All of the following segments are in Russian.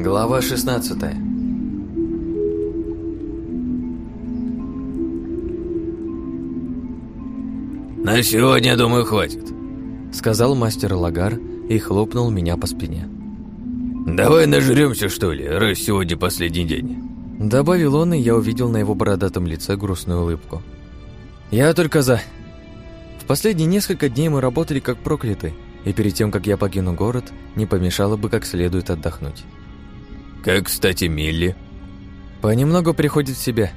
Глава 16 «На сегодня, думаю, хватит», — сказал мастер Лагар и хлопнул меня по спине. «Давай нажремся, что ли, раз сегодня последний день». Добавил он, и я увидел на его бородатом лице грустную улыбку. «Я только за...» В последние несколько дней мы работали как проклятые, и перед тем, как я покину город, не помешало бы как следует отдохнуть. «Как, кстати, Милли?» «Понемногу приходит в себя».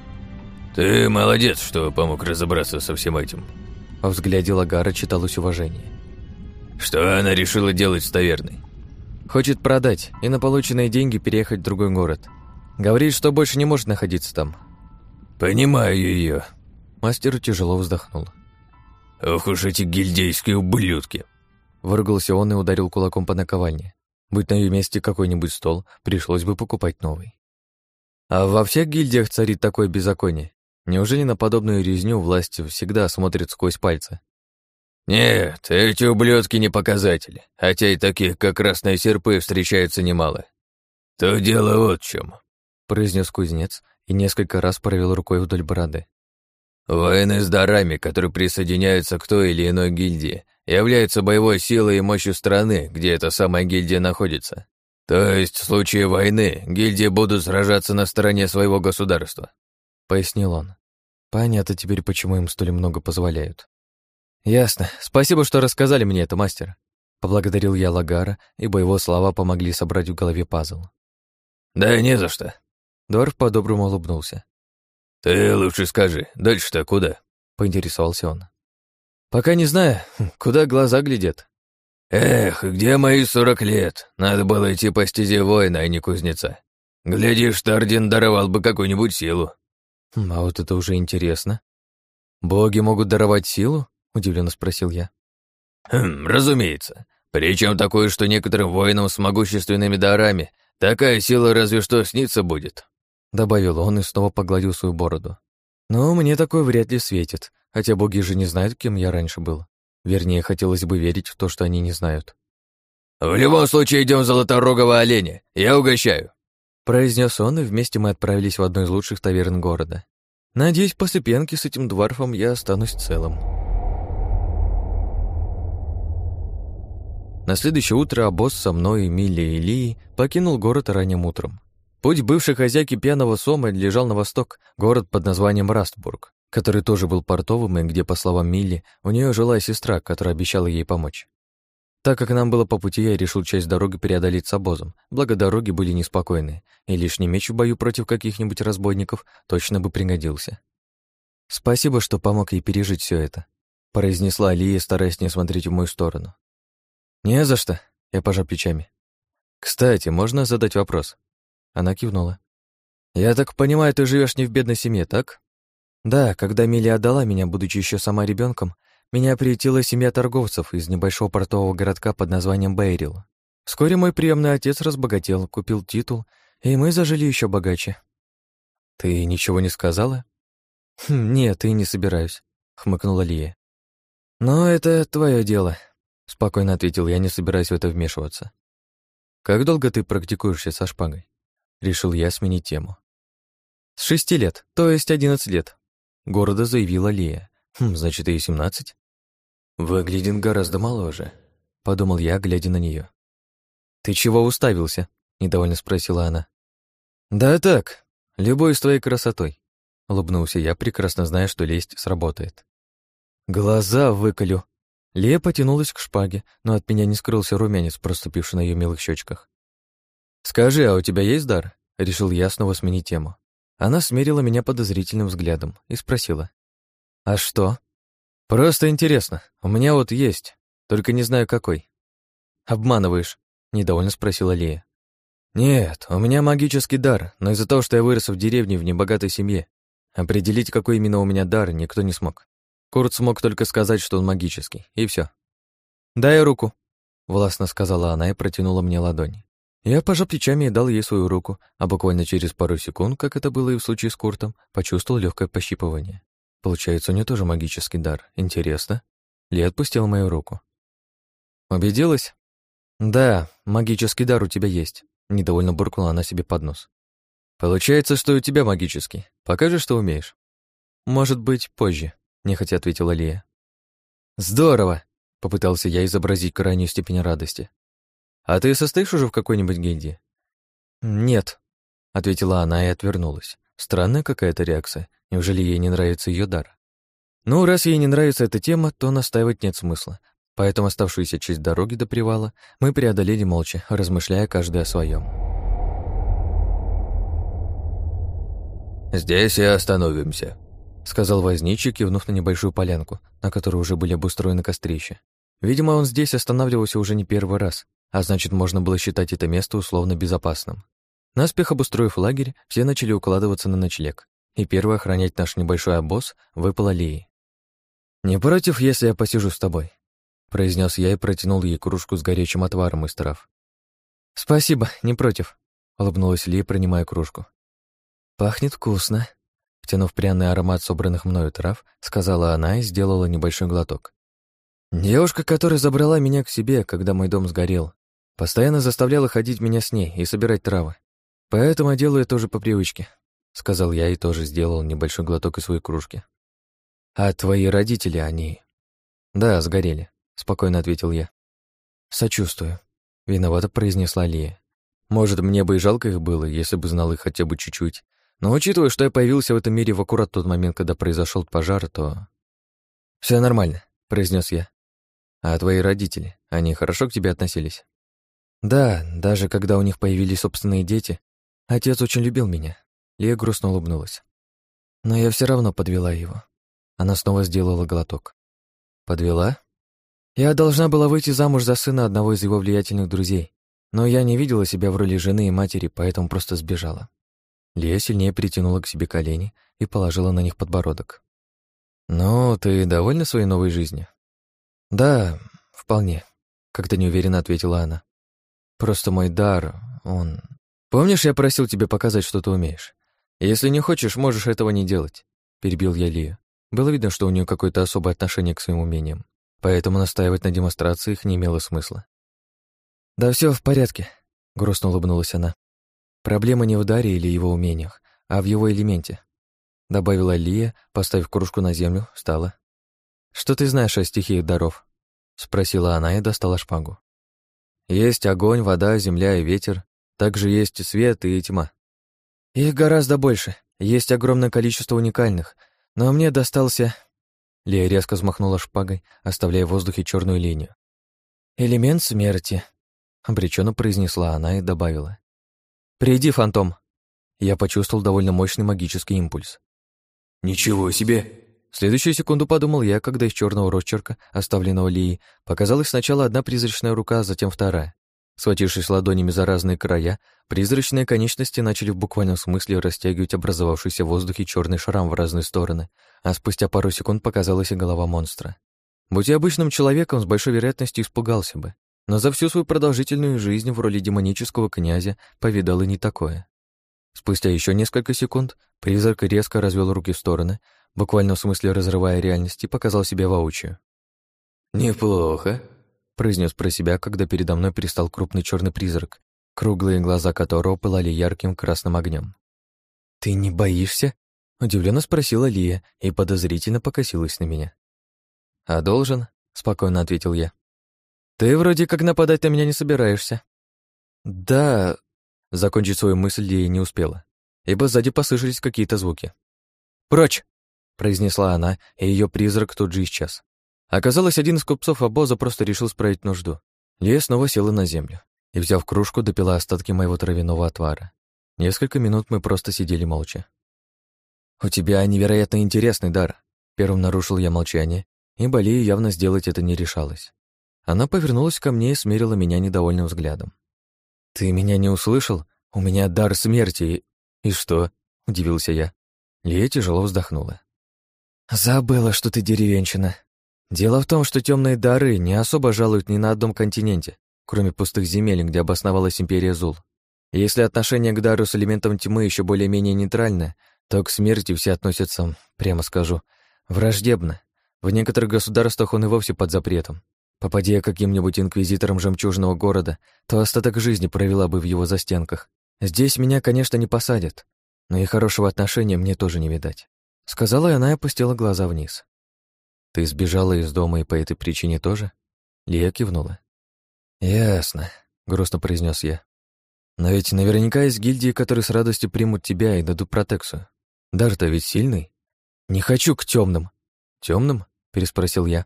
«Ты молодец, что помог разобраться со всем этим». Во взгляде Лагара читалось уважение. «Что она решила делать с таверной?» «Хочет продать и на полученные деньги переехать в другой город. Говорит, что больше не может находиться там». «Понимаю ее. Мастер тяжело вздохнул. «Ох уж эти гильдейские ублюдки!» Выругался он и ударил кулаком по наковальне. Будь на ее месте какой-нибудь стол, пришлось бы покупать новый. А во всех гильдиях царит такое беззаконие. Неужели на подобную резню власть всегда смотрит сквозь пальцы? Нет, эти ублюдки не показатели, хотя и таких, как красные серпы, встречаются немало. То дело вот в чем, произнес кузнец и несколько раз провел рукой вдоль бороды. Воины с дарами, которые присоединяются к той или иной гильдии, являются боевой силой и мощью страны, где эта самая гильдия находится. То есть в случае войны гильдии будут сражаться на стороне своего государства, пояснил он. Понятно теперь, почему им столь много позволяют. Ясно. Спасибо, что рассказали мне это, мастер. Поблагодарил я Лагара, ибо его слова помогли собрать в голове пазл. Да не за что. Дорф по-доброму улыбнулся. «Ты лучше скажи, дальше-то куда?» — поинтересовался он. «Пока не знаю, куда глаза глядят». «Эх, где мои сорок лет? Надо было идти по стезе воина, а не кузнеца. Глядишь, Тардин даровал бы какую-нибудь силу». «Хм, «А вот это уже интересно. Боги могут даровать силу?» — удивленно спросил я. «Хм, разумеется. Причем такое, что некоторым воинам с могущественными дарами такая сила разве что снится будет». Добавил он и снова погладил свою бороду. Но мне такое вряд ли светит, хотя боги же не знают, кем я раньше был. Вернее, хотелось бы верить в то, что они не знают. «В любом случае идем Золоторогого оленя, я угощаю», произнес он, и вместе мы отправились в одну из лучших таверн города. Надеюсь, после пенки с этим дворфом я останусь целым. На следующее утро обоз со мной, Милли и Лией покинул город ранним утром. Путь бывшей хозяйки пьяного сома лежал на восток, город под названием Растбург, который тоже был портовым и где, по словам Милли, у нее жила сестра, которая обещала ей помочь. Так как нам было по пути, я решил часть дороги преодолеть с обозом, благо дороги были неспокойные, и лишний меч в бою против каких-нибудь разбойников точно бы пригодился. «Спасибо, что помог ей пережить все это», — произнесла Алия, стараясь не смотреть в мою сторону. «Не за что», — я пожал плечами. «Кстати, можно задать вопрос?» Она кивнула. «Я так понимаю, ты живешь не в бедной семье, так?» «Да, когда Милия отдала меня, будучи еще сама ребенком, меня приютила семья торговцев из небольшого портового городка под названием Бейрил. Вскоре мой приемный отец разбогател, купил титул, и мы зажили еще богаче». «Ты ничего не сказала?» «Хм, «Нет, и не собираюсь», — хмыкнула Лия. «Но это твое дело», — спокойно ответил я, не собираясь в это вмешиваться. «Как долго ты практикуешься со шпагой?» Решил я сменить тему. «С шести лет, то есть одиннадцать лет», — города заявила Лия. «Хм, значит, ей семнадцать?» «Выглядит гораздо моложе», — подумал я, глядя на нее. «Ты чего уставился?» — недовольно спросила она. «Да так, любой с твоей красотой», — улыбнулся я, прекрасно зная, что лесть сработает. «Глаза выколю». Лия потянулась к шпаге, но от меня не скрылся румянец, проступивший на ее милых щечках. «Скажи, а у тебя есть дар?» Решил я снова сменить тему. Она смерила меня подозрительным взглядом и спросила. «А что?» «Просто интересно. У меня вот есть, только не знаю какой». «Обманываешь?» — недовольно спросила Лия. «Нет, у меня магический дар, но из-за того, что я вырос в деревне в небогатой семье, определить, какой именно у меня дар, никто не смог. Курт смог только сказать, что он магический, и все. «Дай руку», — властно сказала она и протянула мне ладонь. Я пожал плечами и дал ей свою руку, а буквально через пару секунд, как это было и в случае с Куртом, почувствовал легкое пощипывание. Получается, у нее тоже магический дар. Интересно. Ли отпустил мою руку. «Убедилась?» «Да, магический дар у тебя есть», — Недовольно буркнула она себе под нос. «Получается, что у тебя магический. Покажи, что умеешь». «Может быть, позже», — нехотя ответила Лия. «Здорово!» — попытался я изобразить крайнюю степень радости. «А ты состоишь уже в какой-нибудь гильдии?» «Нет», — ответила она и отвернулась. Странная какая-то реакция. Неужели ей не нравится ее дар? Ну, раз ей не нравится эта тема, то настаивать нет смысла. Поэтому оставшуюся часть дороги до привала мы преодолели молча, размышляя каждый о своем. «Здесь и остановимся», — сказал возничий, кивнув на небольшую полянку, на которой уже были обустроены кострища. Видимо, он здесь останавливался уже не первый раз, а значит, можно было считать это место условно безопасным. Наспех обустроив лагерь, все начали укладываться на ночлег, и первый охранять наш небольшой обоз выпала Лии. «Не против, если я посижу с тобой?» произнес я и протянул ей кружку с горячим отваром из трав. «Спасибо, не против», — улыбнулась Ли, принимая кружку. «Пахнет вкусно», — втянув пряный аромат собранных мною трав, сказала она и сделала небольшой глоток. «Девушка, которая забрала меня к себе, когда мой дом сгорел, постоянно заставляла ходить меня с ней и собирать травы. Поэтому делаю тоже по привычке», — сказал я и тоже сделал небольшой глоток из своей кружки. «А твои родители, они...» «Да, сгорели спокойно ответил я. Сочувствую, виновато произнесла Лия. Может, мне бы и жалко их было, если бы знал их хотя бы чуть-чуть. Но учитывая, что я появился в этом мире в аккурат тот момент, когда произошел пожар, то... Все нормально, произнес я. А твои родители, они хорошо к тебе относились? Да, даже когда у них появились собственные дети, отец очень любил меня. Лия грустно улыбнулась. Но я все равно подвела его. Она снова сделала глоток. Подвела? Я должна была выйти замуж за сына одного из его влиятельных друзей, но я не видела себя в роли жены и матери, поэтому просто сбежала. Лия сильнее притянула к себе колени и положила на них подбородок. «Ну, ты довольна своей новой жизнью?» «Да, вполне», — как-то неуверенно ответила она. «Просто мой дар, он... Помнишь, я просил тебя показать, что ты умеешь? Если не хочешь, можешь этого не делать», — перебил я Лию. Было видно, что у нее какое-то особое отношение к своим умениям поэтому настаивать на демонстрации их не имело смысла. «Да все в порядке», — грустно улыбнулась она. «Проблема не в даре или его умениях, а в его элементе», — добавила Лия, поставив кружку на землю, встала. «Что ты знаешь о стихиях даров?» — спросила она и достала шпагу. «Есть огонь, вода, земля и ветер. Также есть свет и тьма. Их гораздо больше. Есть огромное количество уникальных, но мне достался Лия резко взмахнула шпагой, оставляя в воздухе черную линию. «Элемент смерти», — обреченно произнесла она и добавила. «Приди, фантом!» Я почувствовал довольно мощный магический импульс. «Ничего себе!» В следующую секунду подумал я, когда из черного росчерка, оставленного Лией, показалась сначала одна призрачная рука, а затем вторая. Схватившись ладонями за разные края, призрачные конечности начали в буквальном смысле растягивать образовавшийся в воздухе черный шрам в разные стороны, а спустя пару секунд показалась и голова монстра. Будь я обычным человеком, с большой вероятностью испугался бы, но за всю свою продолжительную жизнь в роли демонического князя повидал и не такое. Спустя еще несколько секунд призрак резко развел руки в стороны, буквально в смысле разрывая реальность, и показал себя воочию. «Неплохо», произнес про себя, когда передо мной пристал крупный черный призрак, круглые глаза которого пылали ярким красным огнем. «Ты не боишься?» — удивленно спросила Лия и подозрительно покосилась на меня. «А должен?» — спокойно ответил я. «Ты вроде как нападать на меня не собираешься». «Да...» — закончить свою мысль Лия не успела, ибо сзади послышались какие-то звуки. «Прочь!» — произнесла она, и ее призрак тут же исчез. Оказалось, один из купцов обоза просто решил справить нужду. Лия снова села на землю и, взяв кружку, допила остатки моего травяного отвара. Несколько минут мы просто сидели молча. «У тебя невероятно интересный дар», — первым нарушил я молчание, и Балия явно сделать это не решалась. Она повернулась ко мне и смерила меня недовольным взглядом. «Ты меня не услышал? У меня дар смерти и...» «И что?» — удивился я. Лия тяжело вздохнула. «Забыла, что ты деревенщина», Дело в том, что темные дары не особо жалуют ни на одном континенте, кроме пустых земель, где обосновалась империя Зул. если отношение к дару с элементом тьмы еще более-менее нейтральное, то к смерти все относятся, прямо скажу, враждебно. В некоторых государствах он и вовсе под запретом. Попади я каким-нибудь инквизитором жемчужного города, то остаток жизни провела бы в его застенках. Здесь меня, конечно, не посадят, но и хорошего отношения мне тоже не видать. Сказала она и опустила глаза вниз. «Ты сбежала из дома и по этой причине тоже?» Лия кивнула. «Ясно», — грустно произнес я. «Но ведь наверняка есть гильдии, которые с радостью примут тебя и дадут протекцию. Дар-то ведь сильный. Не хочу к темным. Темным? переспросил я.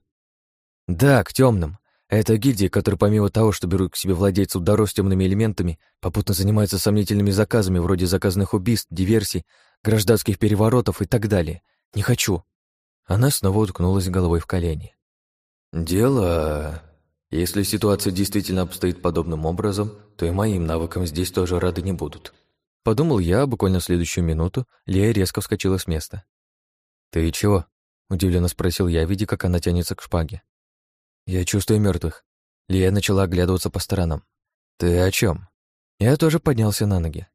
Да, к темным. Это гильдии, которые помимо того, что берут к себе владельцев даров с темными элементами, попутно занимаются сомнительными заказами вроде заказных убийств, диверсий, гражданских переворотов и так далее. Не хочу. Она снова уткнулась головой в колени. Дело... Если ситуация действительно обстоит подобным образом, то и моим навыкам здесь тоже рады не будут. Подумал я, буквально в следующую минуту Лея резко вскочила с места. «Ты чего?» — удивленно спросил я, видя, как она тянется к шпаге. «Я чувствую мертвых. Лия начала оглядываться по сторонам. «Ты о чем? Я тоже поднялся на ноги.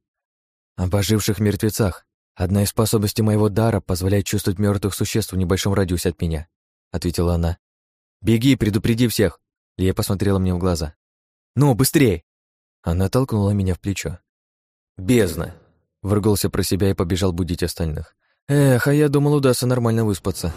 «Об оживших мертвецах. Одна из способностей моего дара позволяет чувствовать мертвых существ в небольшом радиусе от меня», — ответила она. «Беги, предупреди всех!» Лия посмотрела мне в глаза. «Ну, быстрее!» Она толкнула меня в плечо. «Бездна!» Выругался про себя и побежал будить остальных. «Эх, а я думал, удастся нормально выспаться».